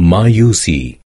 Mayusi